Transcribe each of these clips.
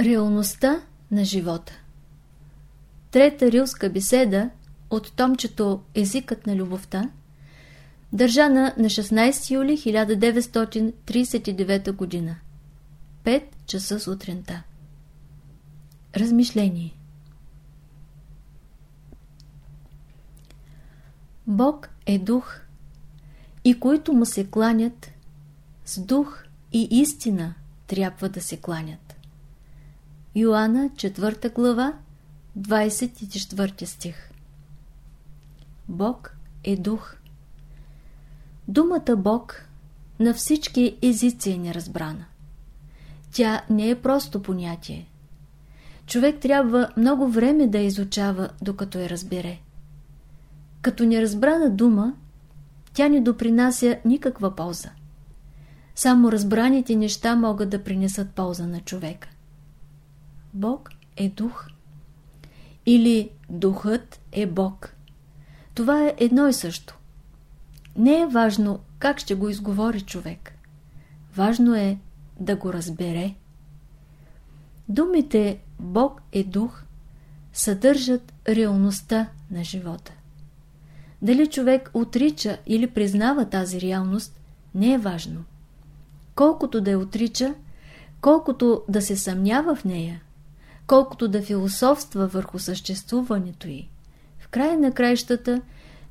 Реалността на живота Трета рилска беседа от томчето Езикът на любовта държана на 16 юли 1939 г. 5 часа сутринта Размишление Бог е дух и които му се кланят с дух и истина трябва да се кланят. Йоанна, 4 глава, 24 стих Бог е дух. Думата Бог на всички езици е неразбрана. Тя не е просто понятие. Човек трябва много време да изучава, докато я разбере. Като неразбрана дума, тя не допринася никаква полза. Само разбраните неща могат да принесат полза на човека. Бог е дух. Или духът е Бог. Това е едно и също. Не е важно как ще го изговори човек. Важно е да го разбере. Думите Бог е дух съдържат реалността на живота. Дали човек отрича или признава тази реалност, не е важно. Колкото да я отрича, колкото да се съмнява в нея, колкото да философства върху съществуването й, в края на краищата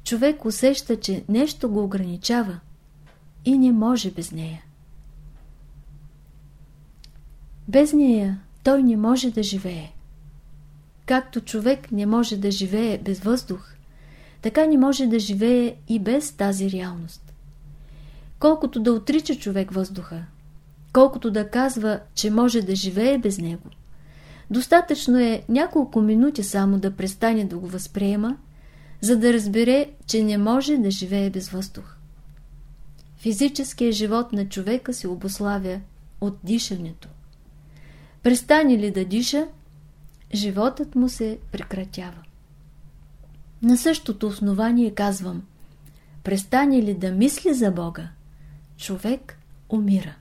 човек усеща, че нещо го ограничава и не може без нея. Без нея той не може да живее. Както човек не може да живее без въздух, така не може да живее и без тази реалност. Колкото да отрича човек въздуха, колкото да казва, че може да живее без него, достатъчно е няколко минути само да престане да го възприема, за да разбере, че не може да живее без въздух. Физическият живот на човека се обославя от дишането. Престане ли да диша, животът му се прекратява. На същото основание казвам, престане ли да мисли за Бога, човек умира.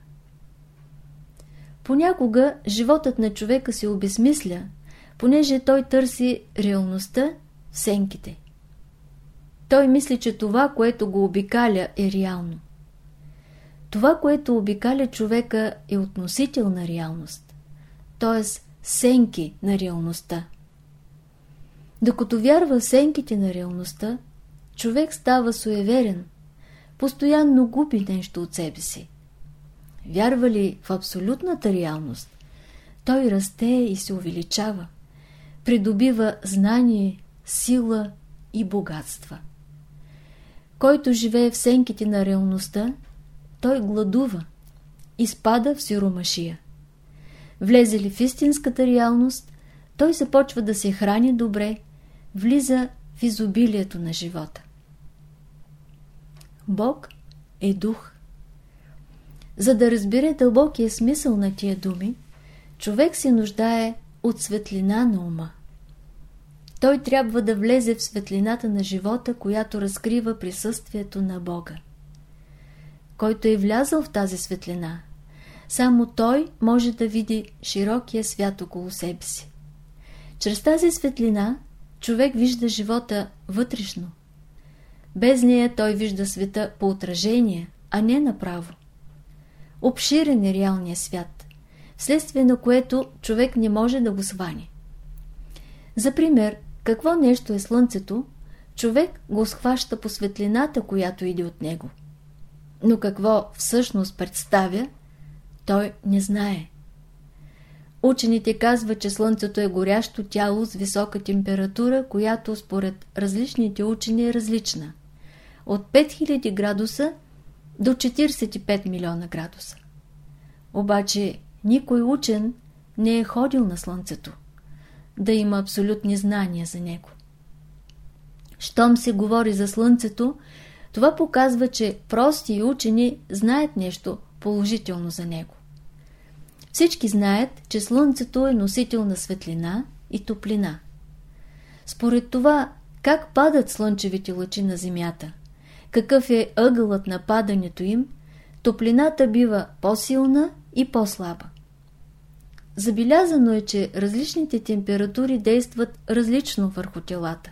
Понякога животът на човека се обезмисля, понеже той търси реалността в сенките. Той мисли, че това, което го обикаля, е реално. Това, което обикаля човека, е относителна реалност, т.е. сенки на реалността. Докато вярва в сенките на реалността, човек става суеверен, постоянно губи нещо от себе си. Вярва ли в абсолютната реалност, той расте и се увеличава, придобива знание, сила и богатства. Който живее в сенките на реалността, той гладува, изпада в сиромашия. Влезе ли в истинската реалност, той започва да се храни добре, влиза в изобилието на живота. Бог е дух. За да разбере дълбокия смисъл на тия думи, човек се нуждае от светлина на ума. Той трябва да влезе в светлината на живота, която разкрива присъствието на Бога. Който е влязъл в тази светлина, само той може да види широкия свят около себе си. Чрез тази светлина човек вижда живота вътрешно. Без нея той вижда света по отражение, а не направо. Обширен е реалния свят, вследствие на което човек не може да го свани. За пример, какво нещо е Слънцето, човек го схваща по светлината, която иде от него. Но какво всъщност представя, той не знае. Учените казват, че Слънцето е горящо тяло с висока температура, която според различните учени е различна. От 5000 градуса до 45 милиона градуса. Обаче никой учен не е ходил на Слънцето, да има абсолютни знания за него. Щом се говори за Слънцето, това показва, че прости и учени знаят нещо положително за него. Всички знаят, че Слънцето е носител на светлина и топлина. Според това, как падат слънчевите лъчи на Земята, какъв е ъгълът на падането им, топлината бива по-силна и по-слаба. Забелязано е, че различните температури действат различно върху телата.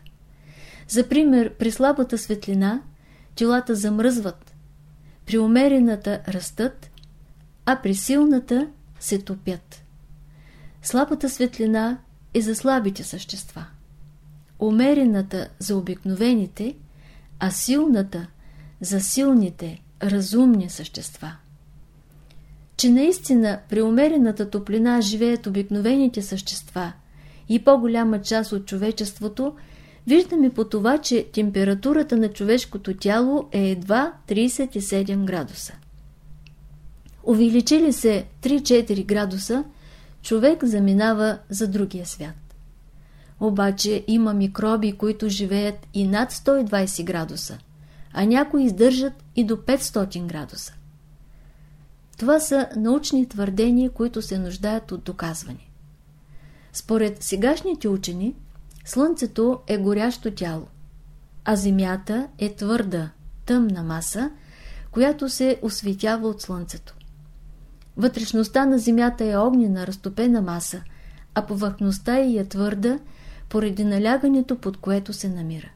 За пример, при слабата светлина телата замръзват, при умерената растат, а при силната се топят. Слабата светлина е за слабите същества. Умерената за обикновените, а силната за силните, разумни същества. Че наистина при умерената топлина живеят обикновените същества и по-голяма част от човечеството, виждаме по това, че температурата на човешкото тяло е едва 37 градуса. Увеличили се 3-4 градуса, човек заминава за другия свят. Обаче има микроби, които живеят и над 120 градуса, а някои издържат и до 500 градуса. Това са научни твърдения, които се нуждаят от доказване. Според сегашните учени, Слънцето е горящо тяло, а Земята е твърда, тъмна маса, която се осветява от Слънцето. Вътрешността на Земята е огнена, разтопена маса, а повърхността й е твърда, поради налягането, под което се намира.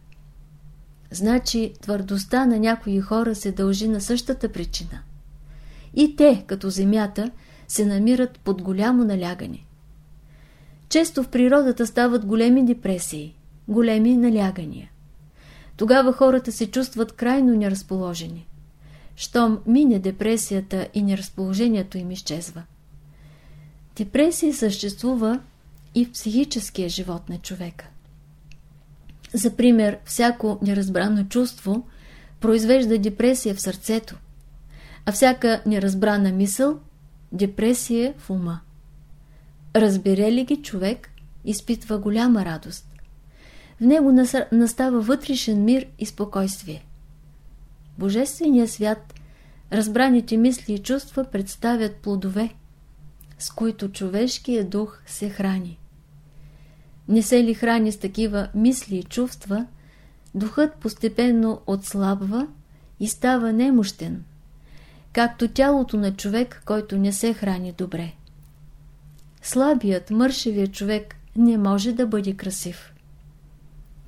Значи твърдостта на някои хора се дължи на същата причина. И те, като Земята, се намират под голямо налягане. Често в природата стават големи депресии, големи налягания. Тогава хората се чувстват крайно неразположени. Щом мине депресията и неразположението им изчезва. Депресия съществува и в психическия живот на човека. За пример, всяко неразбрано чувство произвежда депресия в сърцето, а всяка неразбрана мисъл – депресия в ума. Разбере ли ги човек, изпитва голяма радост. В него настава вътрешен мир и спокойствие. Божественият свят, разбраните мисли и чувства представят плодове, с които човешкият дух се храни. Не се ли храни с такива мисли и чувства, духът постепенно отслабва и става немощен, както тялото на човек, който не се храни добре. Слабият, мършевият човек не може да бъде красив.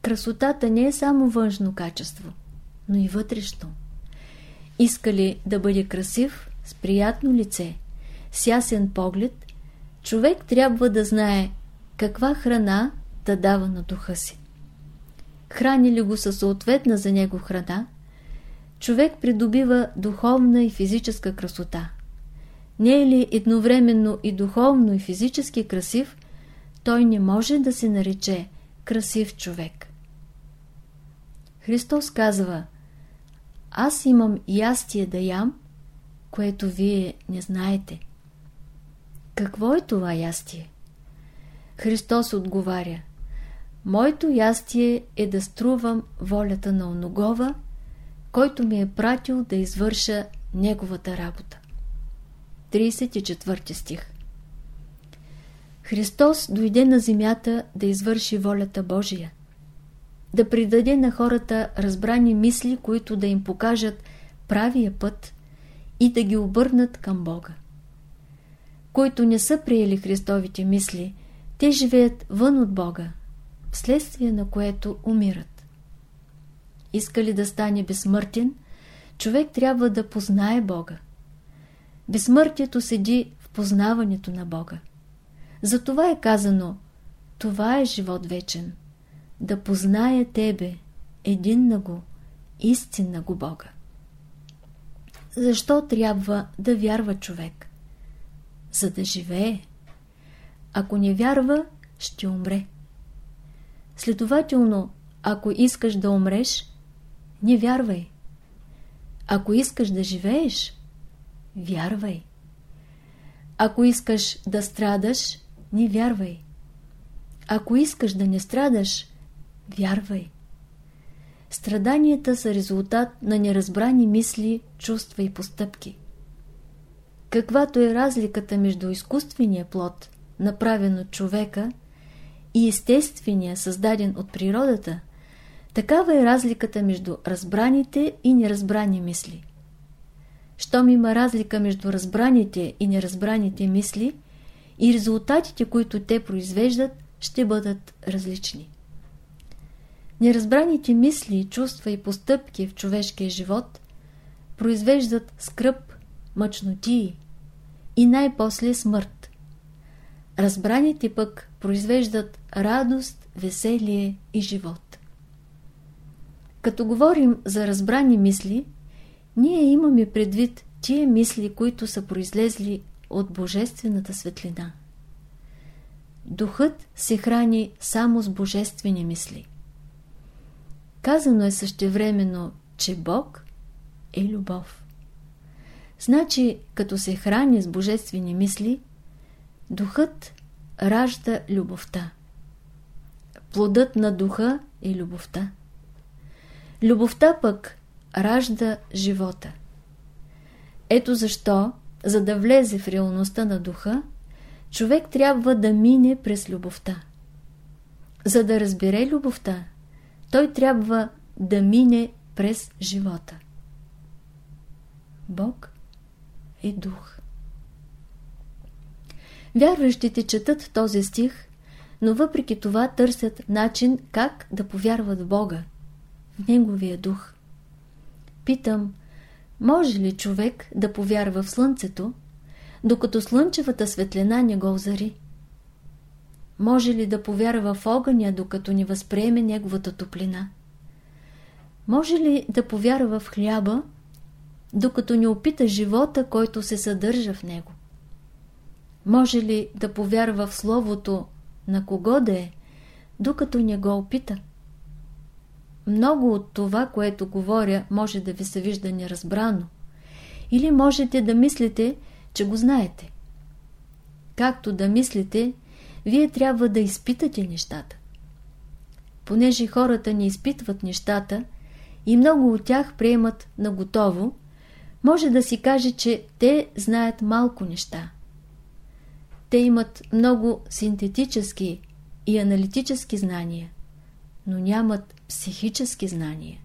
Красотата не е само външно качество, но и вътрешно. Иска ли да бъде красив, с приятно лице, с ясен поглед, човек трябва да знае каква храна да дава на духа си. Храни ли го със съответна за него храна, човек придобива духовна и физическа красота – не е ли едновременно и духовно и физически красив, той не може да се нарече красив човек. Христос казва Аз имам ястие да ям, което вие не знаете. Какво е това ястие? Христос отговаря Моето ястие е да струвам волята на оногова, който ми е пратил да извърша неговата работа. 34 стих Христос дойде на земята да извърши волята Божия, да придаде на хората разбрани мисли, които да им покажат правия път и да ги обърнат към Бога. Които не са приели Христовите мисли, те живеят вън от Бога, вследствие на което умират. Иска ли да стане безсмъртен, човек трябва да познае Бога. Безсмъртието седи в познаването на Бога. Затова е казано, това е живот вечен. Да позная Тебе, един на го, истинна го Бога. Защо трябва да вярва човек? За да живее. Ако не вярва, ще умре. Следователно, ако искаш да умреш, не вярвай. Ако искаш да живееш, вярвай. Ако искаш да страдаш, не вярвай. Ако искаш да не страдаш, вярвай. Страданията са резултат на неразбрани мисли, чувства и постъпки. Каквато е разликата между изкуствения плод, направен от човека, и естествения, създаден от природата, такава е разликата между разбраните и неразбрани мисли. Щом има разлика между разбраните и неразбраните мисли, и резултатите, които те произвеждат, ще бъдат различни. Неразбраните мисли, чувства и постъпки в човешкия живот произвеждат скръп, мъчнотии и най-после смърт. Разбраните пък произвеждат радост, веселие и живот. Като говорим за разбрани мисли, ние имаме предвид тия мисли, които са произлезли от Божествената светлина. Духът се храни само с божествени мисли. Казано е същевременно, че Бог е любов. Значи, като се храни с божествени мисли, духът ражда любовта. Плодът на духа е любовта. Любовта пък ражда живота. Ето защо, за да влезе в реалността на духа, човек трябва да мине през любовта. За да разбере любовта, той трябва да мине през живота. Бог е дух. Вярващите четат този стих, но въпреки това търсят начин как да повярват в Бога, в Неговия дух. Питам, може ли човек да повярва в Слънцето, докато слънчевата светлина не го озари? Може ли да повярва в огъня, докато ни възприеме неговата топлина? Може ли да повярва в хляба, докато не опита живота, който се съдържа в него? Може ли да повярва в Словото на кого да е, докато не го опита? Много от това, което говоря, може да ви се вижда неразбрано. Или можете да мислите, че го знаете. Както да мислите, вие трябва да изпитате нещата. Понеже хората не изпитват нещата и много от тях приемат на готово, може да си каже, че те знаят малко неща. Те имат много синтетически и аналитически знания, но нямат психически знания.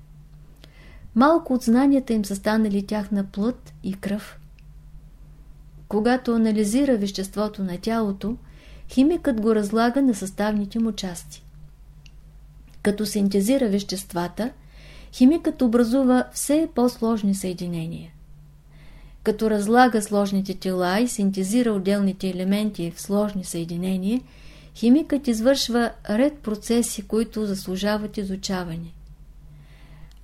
Малко от знанията им са станали тяхна плът и кръв. Когато анализира веществото на тялото, химикът го разлага на съставните му части. Като синтезира веществата, химикът образува все по-сложни съединения. Като разлага сложните тела и синтезира отделните елементи в сложни съединения, химикът извършва ред процеси, които заслужават изучаване.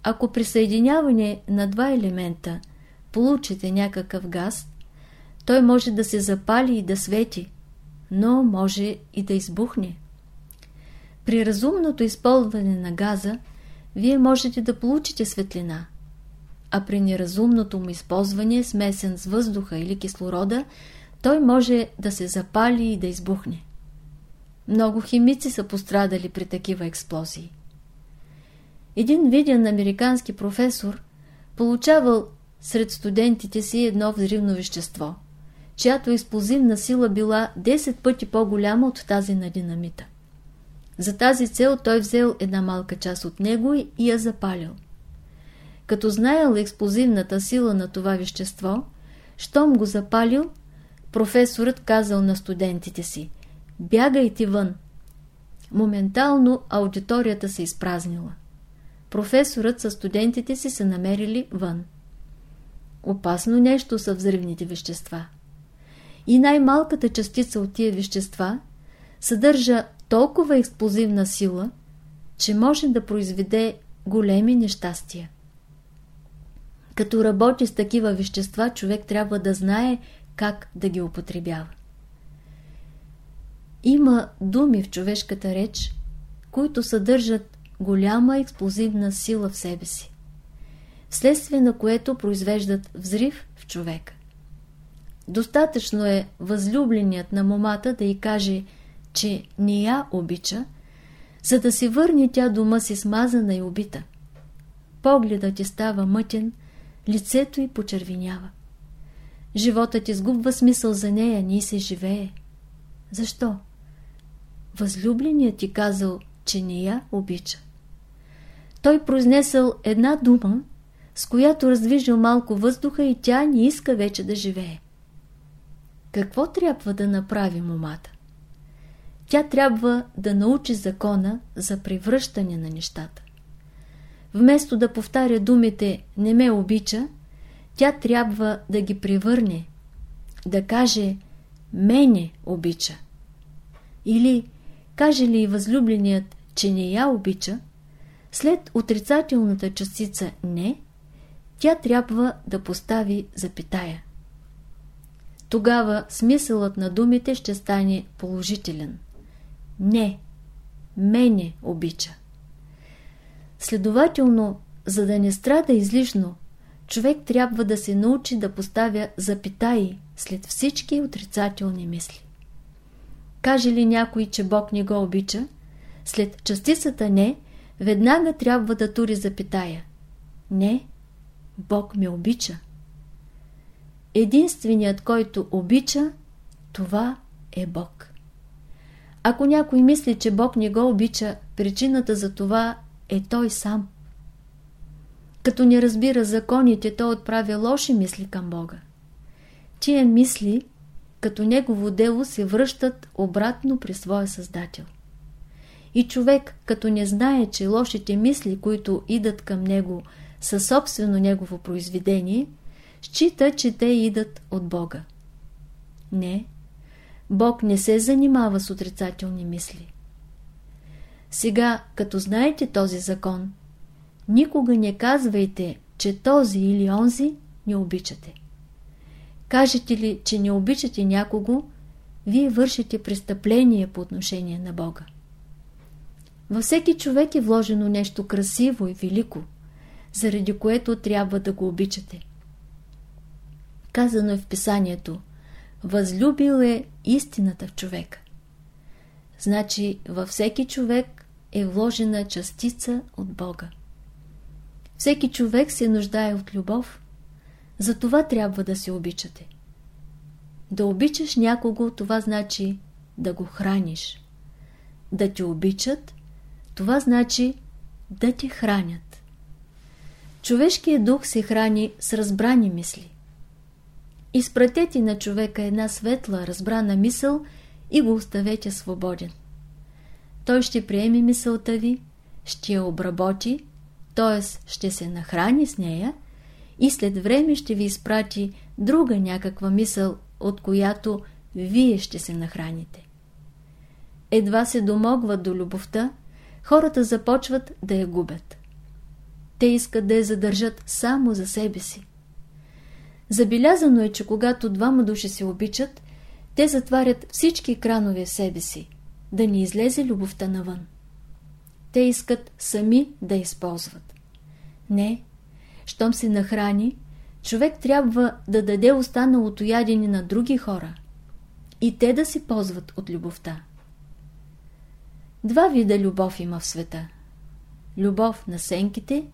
Ако при съединяване на два елемента получите някакъв газ, той може да се запали и да свети, но може и да избухне. При разумното използване на газа, вие можете да получите светлина, а при неразумното му използване, смесен с въздуха или кислорода, той може да се запали и да избухне. Много химици са пострадали при такива експлозии. Един виден американски професор получавал сред студентите си едно взривно вещество – чиято експлозивна сила била 10 пъти по-голяма от тази на динамита. За тази цел той взел една малка част от него и я запалил. Като знаел експлозивната сила на това вещество, щом го запалил, професорът казал на студентите си «Бягайте вън!» Моментално аудиторията се изпразнила. Професорът със студентите си се намерили вън. Опасно нещо са взривните вещества и най-малката частица от тия вещества съдържа толкова експлозивна сила, че може да произведе големи нещастия. Като работи с такива вещества, човек трябва да знае как да ги употребява. Има думи в човешката реч, които съдържат голяма експлозивна сила в себе си, вследствие на което произвеждат взрив в човека. Достатъчно е възлюбленият на момата да й каже, че не я обича, за да се върне тя дома си смазана и убита. Погледът ти става мътен, лицето й почервенява. Животът изгубва смисъл за нея, ни се живее. Защо? Възлюбленият ти казал, че не я обича. Той произнесъл една дума, с която раздвижил малко въздуха и тя не иска вече да живее. какво трябва да направи момата? Тя трябва да научи закона за превръщане на нещата. Вместо да повтаря думите «не ме обича», тя трябва да ги превърне, да каже «мене обича». Или, каже ли възлюбленият, че не я обича, след отрицателната частица «не», тя трябва да постави запитая. Тогава смисълът на думите ще стане положителен. Не, мене обича. Следователно, за да не страда излишно, човек трябва да се научи да поставя запитаи след всички отрицателни мисли. Каже ли някой, че Бог не го обича, след частицата не, веднага трябва да тури запитая. Не, Бог ме обича. Единственият, който обича, това е Бог. Ако някой мисли, че Бог не го обича, причината за това е той сам. Като не разбира законите, той отправя лоши мисли към Бога. Тия мисли, като негово дело, се връщат обратно при своя Създател. И човек, като не знае, че лошите мисли, които идат към него, са собствено негово произведение, счита, че те идат от Бога. Не, Бог не се занимава с отрицателни мисли. Сега, като знаете този закон, никога не казвайте, че този или онзи не обичате. Кажете ли, че не обичате някого, вие вършите престъпление по отношение на Бога. Във всеки човек е вложено нещо красиво и велико, заради което трябва да го обичате. Казано е в писанието Възлюбил е истината в човека. Значи във всеки човек е вложена частица от Бога. Всеки човек се нуждае от любов, затова трябва да се обичате. Да обичаш някого, това значи да го храниш. Да те обичат, това значи да те хранят. Човешкият дух се храни с разбрани мисли. Изпратете на човека една светла, разбрана мисъл и го оставете свободен. Той ще приеме мисълта ви, ще я обработи, т.е. ще се нахрани с нея и след време ще ви изпрати друга някаква мисъл, от която вие ще се нахраните. Едва се домогват до любовта, хората започват да я губят. Те искат да я задържат само за себе си. Забелязано е, че когато двама души се обичат, те затварят всички кранове в себе си, да не излезе любовта навън. Те искат сами да използват. Не, щом се нахрани, човек трябва да даде останалото ядене на други хора и те да си ползват от любовта. Два вида любов има в света. Любов на сенките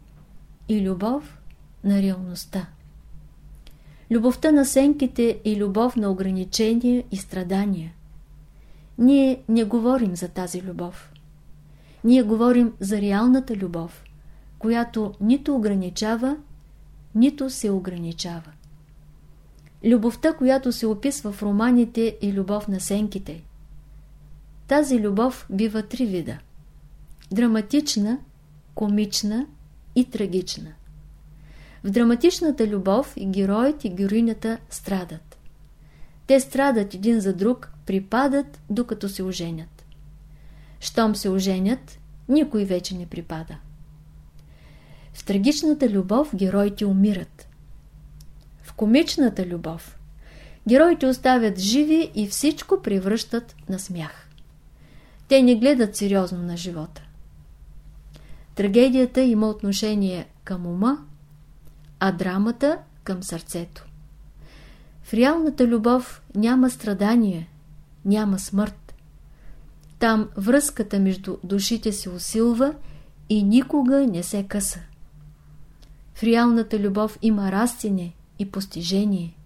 и любов на реалността. Любовта на сенките е любов на ограничения и страдания. Ние не говорим за тази любов. Ние говорим за реалната любов, която нито ограничава, нито се ограничава. Любовта, която се описва в романите е любов на сенките. Тази любов бива три вида. Драматична, комична и трагична. В драматичната любов и героят и героинята страдат. Те страдат един за друг, припадат, докато се оженят. Щом се оженят, никой вече не припада. В трагичната любов героите умират. В комичната любов героите оставят живи и всичко превръщат на смях. Те не гледат сериозно на живота. Трагедията има отношение към ума, а драмата към сърцето. В реалната любов няма страдание, няма смърт. Там връзката между душите се усилва и никога не се къса. В реалната любов има растене и постижение.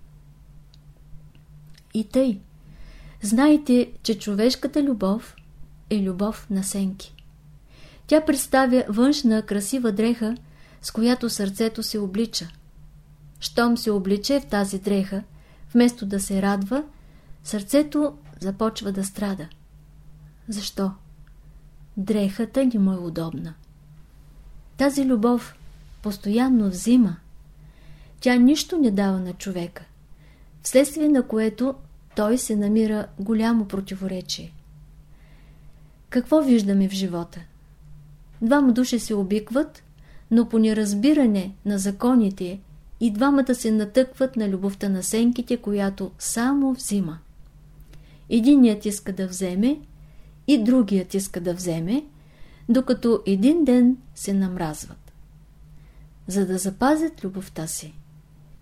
И тъй, знайте, че човешката любов е любов на сенки. Тя представя външна красива дреха, с която сърцето се облича. Щом се обличе в тази дреха, вместо да се радва, сърцето започва да страда. Защо? Дрехата ни му е удобна. Тази любов постоянно взима. Тя нищо не дава на човека, вследствие на което той се намира голямо противоречие. Какво виждаме в живота? Двама души се обикват, но по неразбиране на законите и двамата се натъкват на любовта на сенките, която само взима. Единият иска да вземе и другият иска да вземе, докато един ден се намразват. За да запазят любовта си,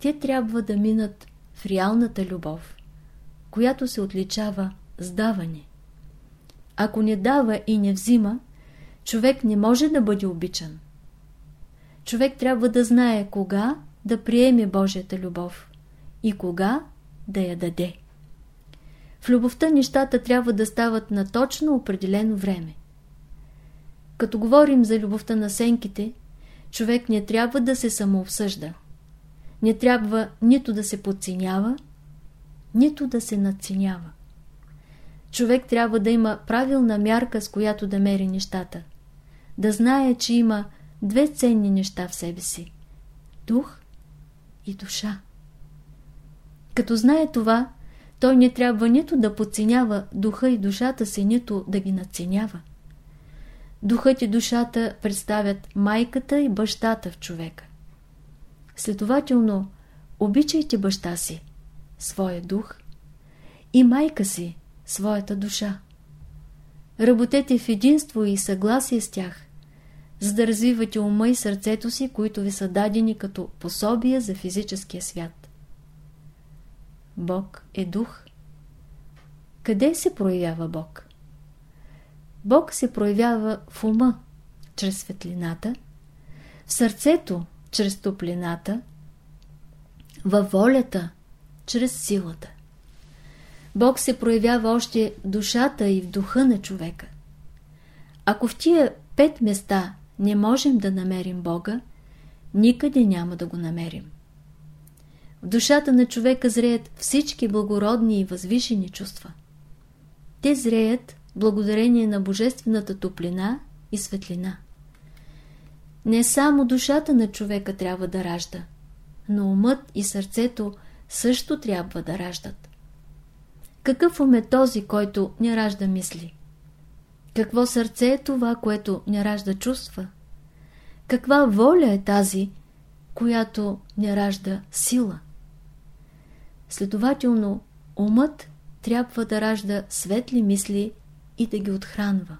те трябва да минат в реалната любов, която се отличава с даване. Ако не дава и не взима, човек не може да бъде обичан. Човек трябва да знае кога да приеме Божията любов и кога да я даде. В любовта нещата трябва да стават на точно определено време. Като говорим за любовта на сенките, човек не трябва да се самообсъжда. Не трябва нито да се подценява, нито да се надценява. Човек трябва да има правилна мярка, с която да мери нещата. Да знае, че има две ценни неща в себе си – дух и душа. Като знае това, той не трябва нито да подценява духа и душата си, нито да ги надценява. Духът и душата представят майката и бащата в човека. Следователно, обичайте баща си, своя дух, и майка си, своята душа. Работете в единство и съгласие с тях, за да развивате ума и сърцето си, които ви са дадени като пособия за физическия свят. Бог е дух. Къде се проявява Бог? Бог се проявява в ума, чрез светлината, в сърцето, чрез топлината, във волята, чрез силата. Бог се проявява още в душата и в духа на човека. Ако в тия пет места не можем да намерим Бога, никъде няма да го намерим. В душата на човека зреят всички благородни и възвишени чувства. Те зреят благодарение на божествената топлина и светлина. Не само душата на човека трябва да ражда, но умът и сърцето също трябва да раждат. Какъв ум е този, който не ражда мисли? Какво сърце е това, което не ражда чувства? Каква воля е тази, която не ражда сила? Следователно, умът трябва да ражда светли мисли и да ги отхранва.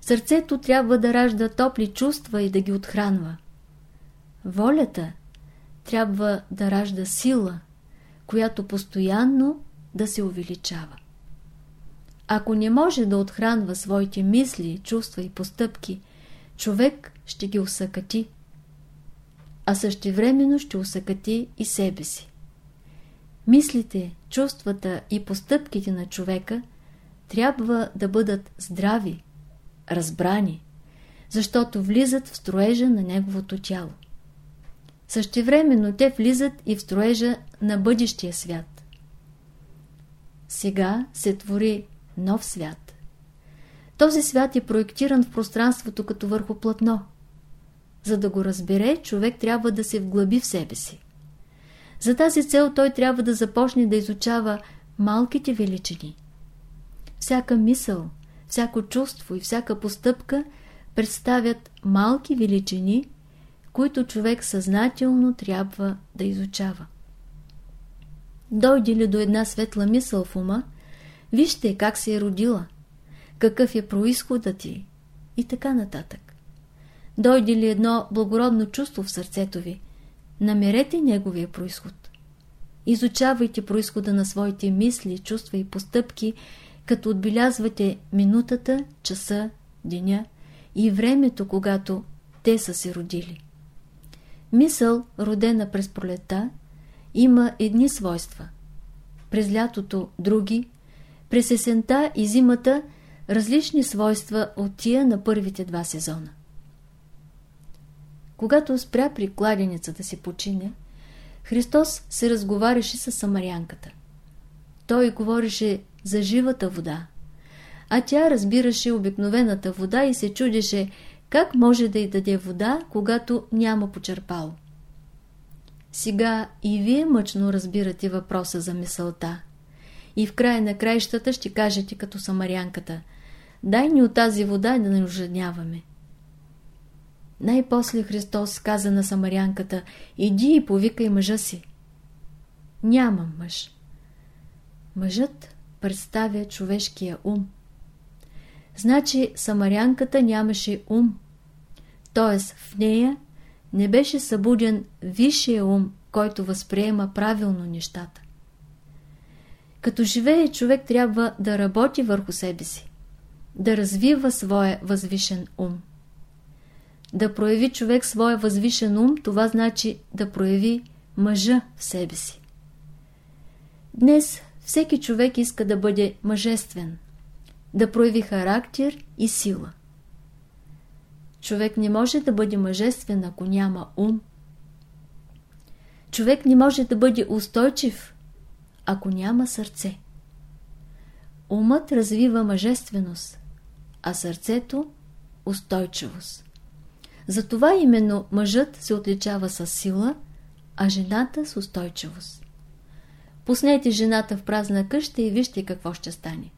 Сърцето трябва да ражда топли чувства и да ги отхранва. Волята трябва да ражда сила, която постоянно да се увеличава. Ако не може да отхранва своите мисли, чувства и постъпки, човек ще ги усъкати, а същевременно ще усъкати и себе си. Мислите, чувствата и постъпките на човека трябва да бъдат здрави, разбрани, защото влизат в строежа на неговото тяло. Същевременно те влизат и в строежа на бъдещия свят. Сега се твори нов свят. Този свят е проектиран в пространството като върху платно. За да го разбере, човек трябва да се вглъби в себе си. За тази цел той трябва да започне да изучава малките величини. Всяка мисъл, всяко чувство и всяка постъпка представят малки величини, които човек съзнателно трябва да изучава. Дойде ли до една светла мисъл в ума, вижте как се е родила, какъв е происходът ти и така нататък. Дойде ли едно благородно чувство в сърцето ви, намерете неговия происход. Изучавайте происхода на своите мисли, чувства и постъпки, като отбелязвате минутата, часа, деня и времето, когато те са се родили. Мисъл, родена през пролета, има едни свойства. През лятото други, през есента и зимата различни свойства от тия на първите два сезона. Когато спря при кладеница да се почине, Христос се разговаряше с самарянката. Той говореше за живата вода, а тя разбираше обикновената вода и се чудеше как може да й даде вода, когато няма почерпал. Сега и вие мъчно разбирате въпроса за мисълта. И в края на краищата ще кажете като самарянката Дай ни от тази вода да не ожедняваме. Най-после Христос каза на самарянката Иди и повикай мъжа си. Нямам мъж. Мъжът представя човешкия ум. Значи самарянката нямаше ум, т.е. в нея не беше събуден висшия ум, който възприема правилно нещата. Като живее, човек трябва да работи върху себе си, да развива своя възвишен ум. Да прояви човек своя възвишен ум, това значи да прояви мъжа в себе си. Днес всеки човек иска да бъде мъжествен, да прояви характер и сила. Човек не може да бъде мъжествен, ако няма ум. Човек не може да бъде устойчив, ако няма сърце. Умът развива мъжественост, а сърцето – устойчивост. Затова именно мъжът се отличава с сила, а жената с устойчивост. Пуснете жената в празна къща и вижте какво ще стане.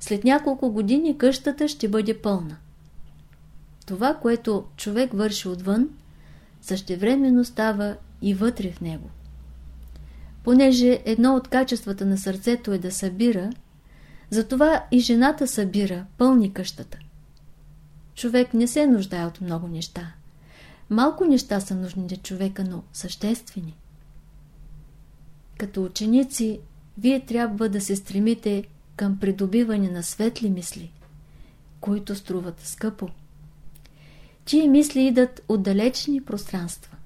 След няколко години къщата ще бъде пълна. Това, което човек върши отвън, същевременно става и вътре в него. Понеже едно от качествата на сърцето е да събира, затова и жената събира, пълни къщата. Човек не се нуждае от много неща. Малко неща са нужни за човека, но съществени. Като ученици, вие трябва да се стремите към придобиване на светли мисли, които струват скъпо. Тие мисли идат от далечни пространства.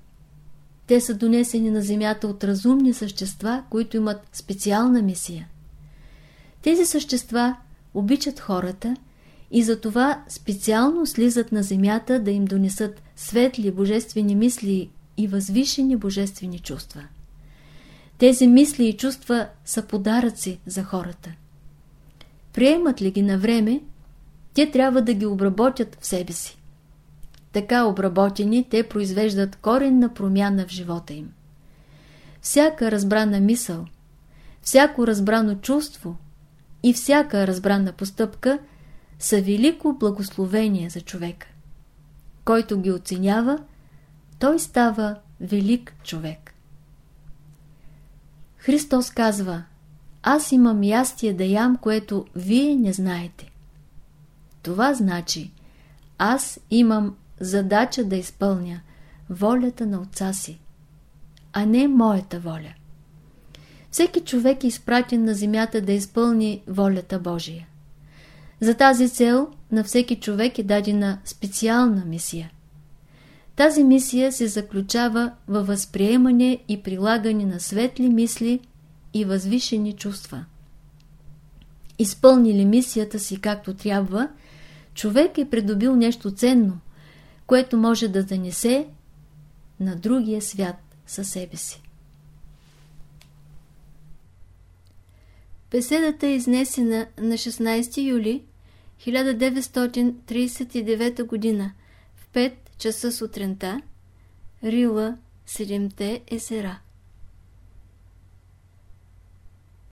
Те са донесени на Земята от разумни същества, които имат специална мисия. Тези същества обичат хората и затова специално слизат на Земята да им донесат светли божествени мисли и възвишени божествени чувства. Тези мисли и чувства са подаръци за хората. Приемат ли ги на време, те трябва да ги обработят в себе си. Така обработени, те произвеждат коренна промяна в живота им. Всяка разбрана мисъл, всяко разбрано чувство и всяка разбрана постъпка са велико благословение за човека. Който ги оценява, той става велик човек. Христос казва Аз имам ястие да ям, което вие не знаете. Това значи Аз имам задача да изпълня волята на отца си, а не моята воля. Всеки човек е изпратен на земята да изпълни волята Божия. За тази цел на всеки човек е дадена специална мисия. Тази мисия се заключава във възприемане и прилагане на светли мисли и възвишени чувства. Изпълни ли мисията си както трябва, човек е придобил нещо ценно, което може да занесе на другия свят със себе си. Беседата е изнесена на 16 юли 1939 г. в 5 часа сутринта, Рила, 7 езера.